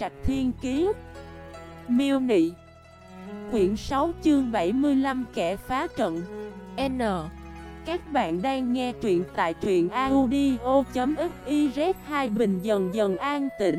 Trạch Thiên Kiế Miêu Nị. Quyển 6 chương 75 kẻ phá trận. N. Các bạn đang nghe truyện tại truyện audio.xyz Hai bình dần dần an tĩnh.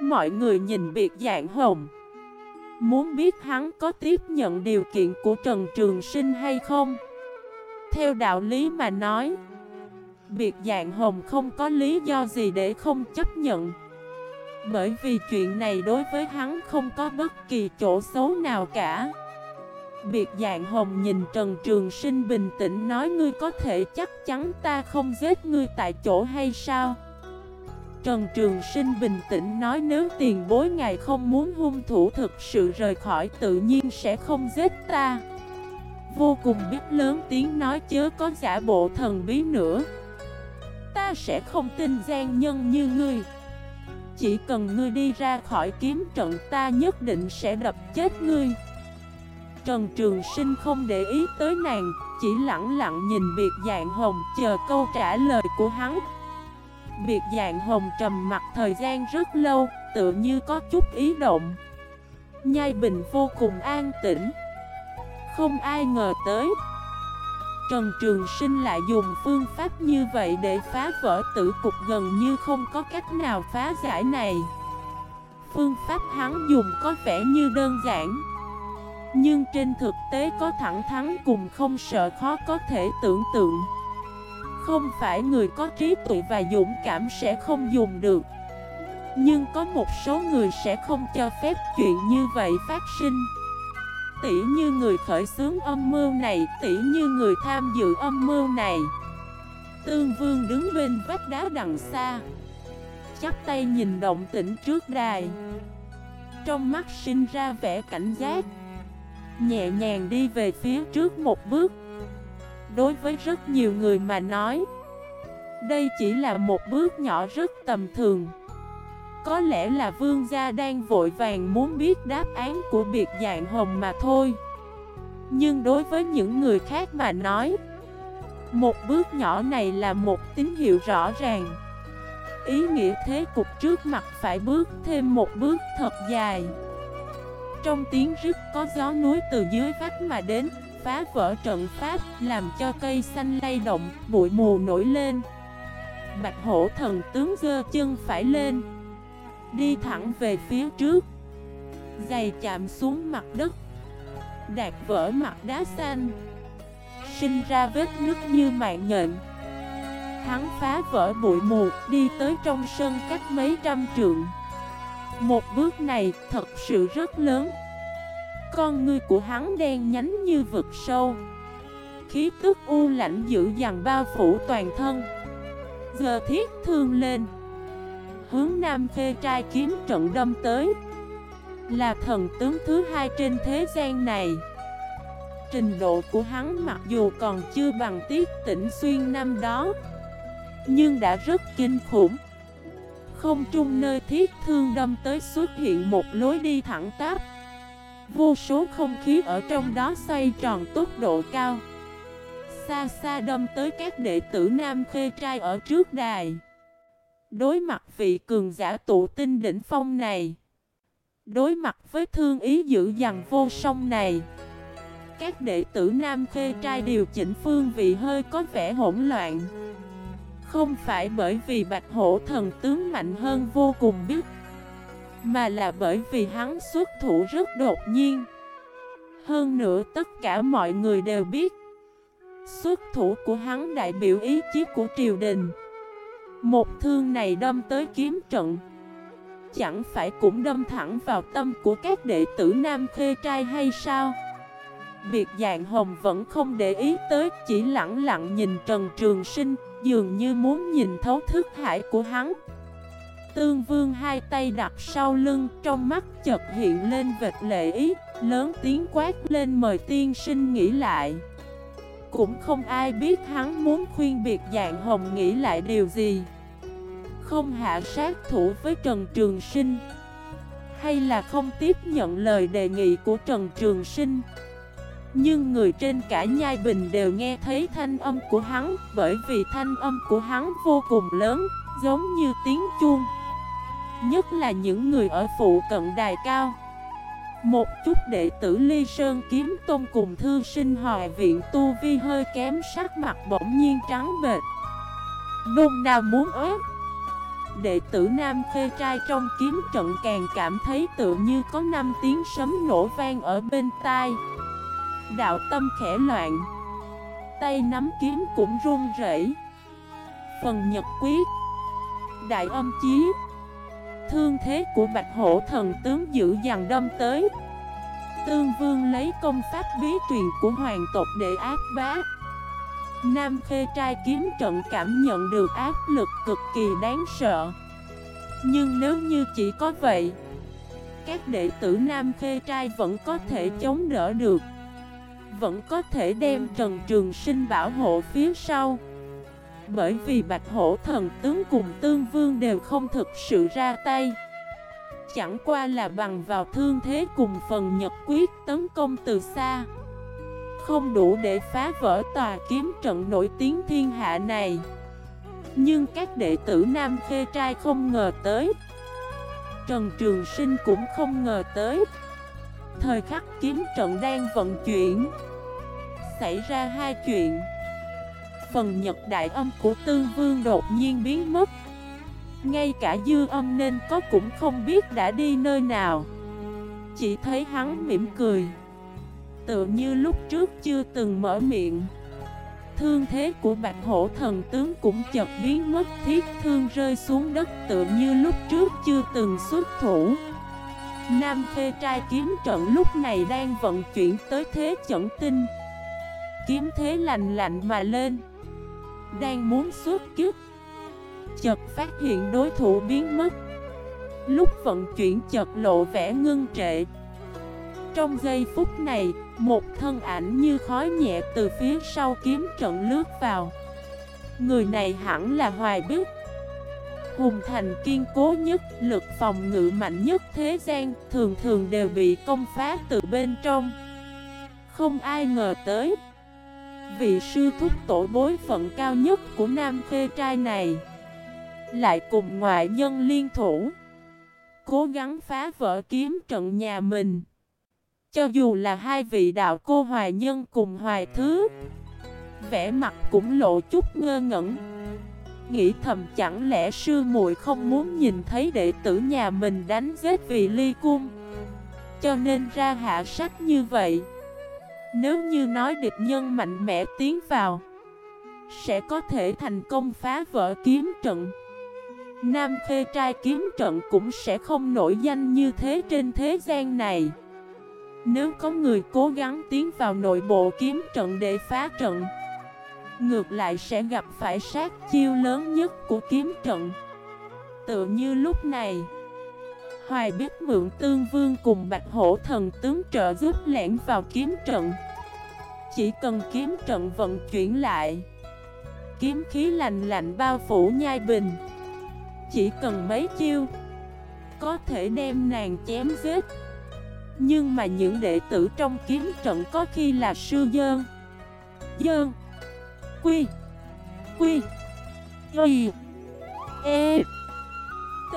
Mọi người nhìn biệt dạng hồng. Muốn biết hắn có tiếp nhận điều kiện của Trần Trường Sinh hay không? Theo đạo lý mà nói, Biệt dạng hồng không có lý do gì để không chấp nhận. Bởi vì chuyện này đối với hắn không có bất kỳ chỗ xấu nào cả. Biệt dạng hồng nhìn Trần Trường Sinh bình tĩnh nói, ngươi có thể chắc chắn ta không giết ngươi tại chỗ hay sao? Trần Trường Sinh bình tĩnh nói, nếu tiền bối ngài không muốn hung thủ thực sự rời khỏi, tự nhiên sẽ không giết ta. Vô cùng biết lớn tiếng nói, chớ có giả bộ thần bí nữa. Ta sẽ không tin gian nhân như ngươi. Chỉ cần ngươi đi ra khỏi kiếm trận, ta nhất định sẽ đập chết ngươi. Trần Trường Sinh không để ý tới nàng, Chỉ lặng lặng nhìn biệt dạng hồng, chờ câu trả lời của hắn. Biệt dạng hồng trầm mặt thời gian rất lâu Tựa như có chút ý động. Nhai bình vô cùng an tĩnh. Không ai ngờ tới Trần Trường Sinh lại dùng phương pháp như vậy để phá vỡ tử cục gần như không có cách nào phá giải này. Phương pháp hắn dùng có vẻ như đơn giản, Nhưng trên thực tế có thẳng thắn cùng không sợ khó có thể tưởng tượng. Không phải người có trí tuệ và dũng cảm sẽ không dùng được, Nhưng có một số người sẽ không cho phép chuyện như vậy phát sinh. Tỉ như người khởi xướng âm mưu này Tỉ như người tham dự âm mưu này. Tương vương đứng bên vách đá đằng xa, Chắp tay nhìn động tĩnh trước đài. Trong mắt sinh ra vẻ cảnh giác, Nhẹ nhàng đi về phía trước một bước. Đối với rất nhiều người mà nói, Đây chỉ là một bước nhỏ rất tầm thường có lẽ là vương gia đang vội vàng muốn biết đáp án của biệt dạng hồng mà thôi. Nhưng đối với những người khác mà nói Một bước nhỏ này là một tín hiệu rõ ràng. Ý nghĩa thế cục trước mặt phải bước thêm một bước thật dài. Trong tiếng rít có gió núi từ dưới vách mà đến Phá vỡ trận pháp làm cho cây xanh lay động, bụi mù nổi lên. Bạch hổ thần tướng dơ chân phải lên. Đi thẳng về phía trước. Giày chạm xuống mặt đất. Đạt vỡ mặt đá xanh. Sinh ra vết nước như mạng nhện. Hắn phá vỡ bụi mù, Đi tới trong sân cách mấy trăm trượng. Một bước này thật sự rất lớn. Con ngươi của hắn đen nhánh như vực sâu. Khí tức u lạnh dữ dằn bao phủ toàn thân. Giờ thiết thương lên hướng Nam Khê trai kiếm trận đâm tới. Là thần tướng thứ hai trên thế gian này. Trình độ của hắn mặc dù còn chưa bằng tiết tỉnh xuyên năm đó, Nhưng đã rất kinh khủng. Không trung nơi thiết thương đâm tới xuất hiện một lối đi thẳng tắp. Vô số không khí ở trong đó xoay tròn tốc độ cao. Xa xa đâm tới các đệ tử Nam Khê Trai ở trước đài. Đối mặt vị cường giả tụ tinh đỉnh phong này. Đối mặt với thương ý dữ dằn vô song này. Các đệ tử Nam Khê Trai điều chỉnh phương vị hơi có vẻ hỗn loạn. Không phải bởi vì Bạch Hổ thần tướng mạnh hơn vô cùng biết, Mà là bởi vì hắn xuất thủ rất đột nhiên. Hơn nữa tất cả mọi người đều biết, Xuất thủ của hắn đại biểu ý chí của triều đình một thương này đâm tới kiếm trận. Chẳng phải cũng đâm thẳng vào tâm của các đệ tử nam khê trai hay sao? Biệt dạng hồng vẫn không để ý tới, Chỉ lặng lặng nhìn Trần Trường Sinh, Dường như muốn nhìn thấu thức hải của hắn. Tương vương hai tay đặt sau lưng, Trong mắt chợt hiện lên vệt lệ ý, Lớn tiếng quát lên mời tiên sinh nghĩ lại. Cũng không ai biết hắn muốn khuyên biệt dạng hồng nghĩ lại điều gì không hạ sát thủ với Trần Trường Sinh, Hay là không tiếp nhận lời đề nghị của Trần Trường Sinh. Nhưng người trên cả nhai bình đều nghe thấy thanh âm của hắn, Bởi vì thanh âm của hắn vô cùng lớn, Giống như tiếng chuông. Nhất là những người ở phụ cận đài cao. Một chút đệ tử Ly Sơn kiếm tôn cùng thư sinh hòa viện tu vi hơi kém sắc mặt bỗng nhiên trắng bệt Nôn nào muốn ớt Đệ tử Nam Khê Trai trong kiếm trận càng cảm thấy tự như có năm tiếng sấm nổ vang ở bên tai. Đạo tâm khẽ loạn, Tay nắm kiếm cũng run rẩy. Phần nhật quyết Đại âm chí, Thương thế của Bạch Hổ thần tướng dữ dằn đâm tới. Tương Vương lấy công pháp bí truyền của hoàng tộc để áp bá. Nam Khê trai kiếm trận cảm nhận được áp lực cực kỳ đáng sợ. Nhưng nếu như chỉ có vậy, Các đệ tử Nam Khê trai vẫn có thể chống đỡ được. Vẫn có thể đem Trần Trường Sinh bảo hộ phía sau. Bởi vì Bạch Hổ thần tướng cùng Tương Vương đều không thực sự ra tay. Chẳng qua là bằng vào thương thế cùng phần nhật quyết tấn công từ xa không đủ để phá vỡ tòa kiếm trận nổi tiếng thiên hạ này. Nhưng các đệ tử Nam Khê Trai không ngờ tới. Trần Trường Sinh cũng không ngờ tới. Thời khắc kiếm trận đang vận chuyển, Xảy ra hai chuyện. Phần nhật đại âm của tư Vương đột nhiên biến mất. Ngay cả dư âm nên có cũng không biết đã đi nơi nào. Chỉ thấy hắn mỉm cười. Tựa như lúc trước chưa từng mở miệng. Thương thế của bạch hổ thần tướng cũng chợt biến mất, thiết thương rơi xuống đất tựa như lúc trước chưa từng xuất thủ. Nam phê trai kiếm trận lúc này đang vận chuyển tới thế chẩn tinh. Kiếm thế lạnh lạnh mà lên, Đang muốn xuất kích. Chợt phát hiện đối thủ biến mất. Lúc vận chuyển chợt lộ vẻ ngưng trệ. Trong giây phút này một thân ảnh như khói nhẹ từ phía sau kiếm trận lướt vào. Người này hẳn là Hoài Bích Hùng thành kiên cố nhất, lực phòng ngự mạnh nhất thế gian Thường thường đều bị công phá từ bên trong. Không ai ngờ tới Vị sư thúc tổ bối phận cao nhất của nam phê trai này Lại cùng ngoại nhân liên thủ Cố gắng phá vỡ kiếm trận nhà mình cho dù là hai vị đạo cô Hoài Nhân cùng Hoài Thứ, vẻ mặt cũng lộ chút ngơ ngẩn. Nghĩ thầm chẳng lẽ sư muội không muốn nhìn thấy đệ tử nhà mình đánh giết vì ly cung? Cho nên ra hạ sách như vậy, Nếu như nói địch nhân mạnh mẽ tiến vào, Sẽ có thể thành công phá vỡ kiếm trận. Nam khê trai kiếm trận cũng sẽ không nổi danh như thế trên thế gian này nếu có người cố gắng tiến vào nội bộ kiếm trận để phá trận, Ngược lại sẽ gặp phải sát chiêu lớn nhất của kiếm trận. Tự như lúc này, Hoài biết mượn tương vương cùng bạch hổ thần tướng trợ giúp lẻn vào kiếm trận. Chỉ cần kiếm trận vận chuyển lại, Kiếm khí lạnh lạnh bao phủ nhai bình. Chỉ cần mấy chiêu, Có thể đem nàng chém giết nhưng mà những đệ tử trong kiếm trận có khi là sư dơn. Dơn. Quy. Quy. Y. E. T.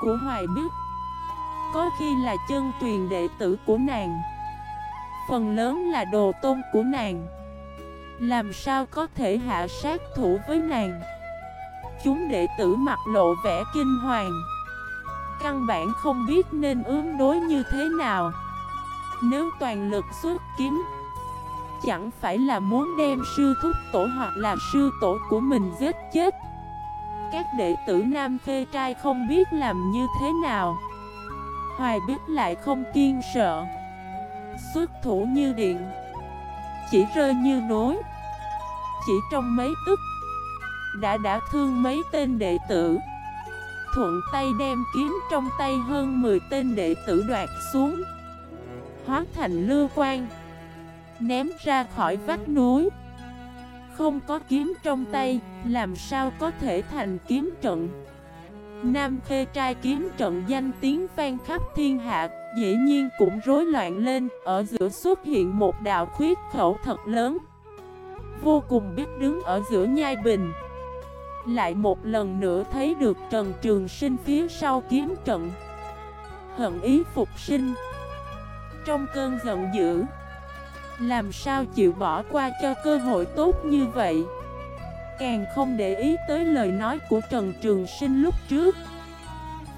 Của Hoài Biết Có khi là chân truyền đệ tử của nàng. Phần lớn là đồ tôn của nàng. Làm sao có thể hạ sát thủ với nàng? Chúng đệ tử mặt lộ vẻ kinh hoàng. Căn bản không biết nên ứng đối như thế nào. Nếu toàn lực xuất kiếm, Chẳng phải là muốn đem sư thúc tổ hoặc là sư tổ của mình giết chết. Các đệ tử nam khê trai không biết làm như thế nào. Hoài biết lại không kiên sợ. Xuất thủ như điện, Chỉ rơi như nối. Chỉ trong mấy tức, Đã đã thương mấy tên đệ tử thuận tay đem kiếm trong tay hơn 10 tên đệ tử đoạt xuống. Hóa thành lưu quang, Ném ra khỏi vách núi. Không có kiếm trong tay Làm sao có thể thành kiếm trận? Nam khê trai kiếm trận danh tiếng vang khắp thiên hạ Dĩ nhiên cũng rối loạn lên Ở giữa xuất hiện một đạo khuyết khẩu thật lớn. Vô cùng biết đứng ở giữa nhai bình lại một lần nữa thấy được Trần Trường Sinh phía sau kiếm trận. Hận ý phục sinh. Trong cơn giận dữ, Làm sao chịu bỏ qua cho cơ hội tốt như vậy? Càng không để ý tới lời nói của Trần Trường Sinh lúc trước.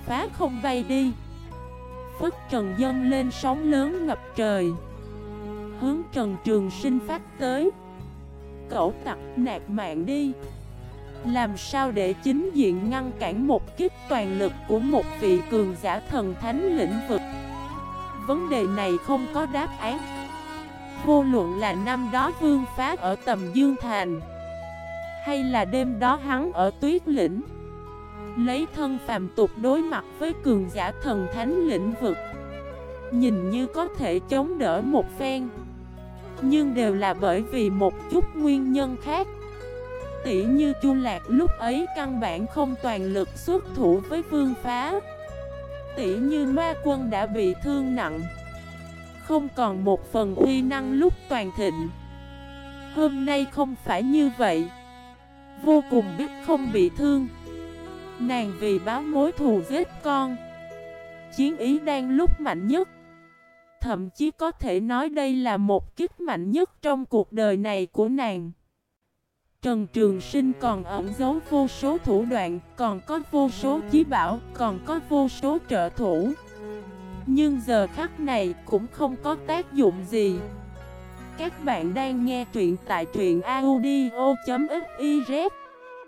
Phá không bay đi. Phất Trần dâng lên sóng lớn ngập trời. Hướng Trần Trường Sinh phát tới. Cậu tặc nạt mạng đi. Làm sao để chính diện ngăn cản một kích toàn lực của một vị cường giả thần thánh lĩnh vực? Vấn đề này không có đáp án. Vô luận là năm đó vương phá ở tầm Dương Thành, Hay là đêm đó hắn ở tuyết lĩnh, Lấy thân phàm tục đối mặt với cường giả thần thánh lĩnh vực, Nhìn như có thể chống đỡ một phen, Nhưng đều là bởi vì một chút nguyên nhân khác. Tỷ như Chu Lạc lúc ấy căn bản không toàn lực xuất thủ với vương phá. Tỷ như ma quân đã bị thương nặng, Không còn một phần uy năng lúc toàn thịnh. Hôm nay không phải như vậy, Vô cùng biết không bị thương. Nàng vì báo mối thù giết con, Chiến ý đang lúc mạnh nhất. Thậm chí có thể nói đây là một kích mạnh nhất trong cuộc đời này của nàng. Trần Trường Sinh còn ẩn giấu vô số thủ đoạn, Còn có vô số chí bảo, Còn có vô số trợ thủ. Nhưng giờ khắc này cũng không có tác dụng gì. Các bạn đang nghe truyện tại truyện audio.fif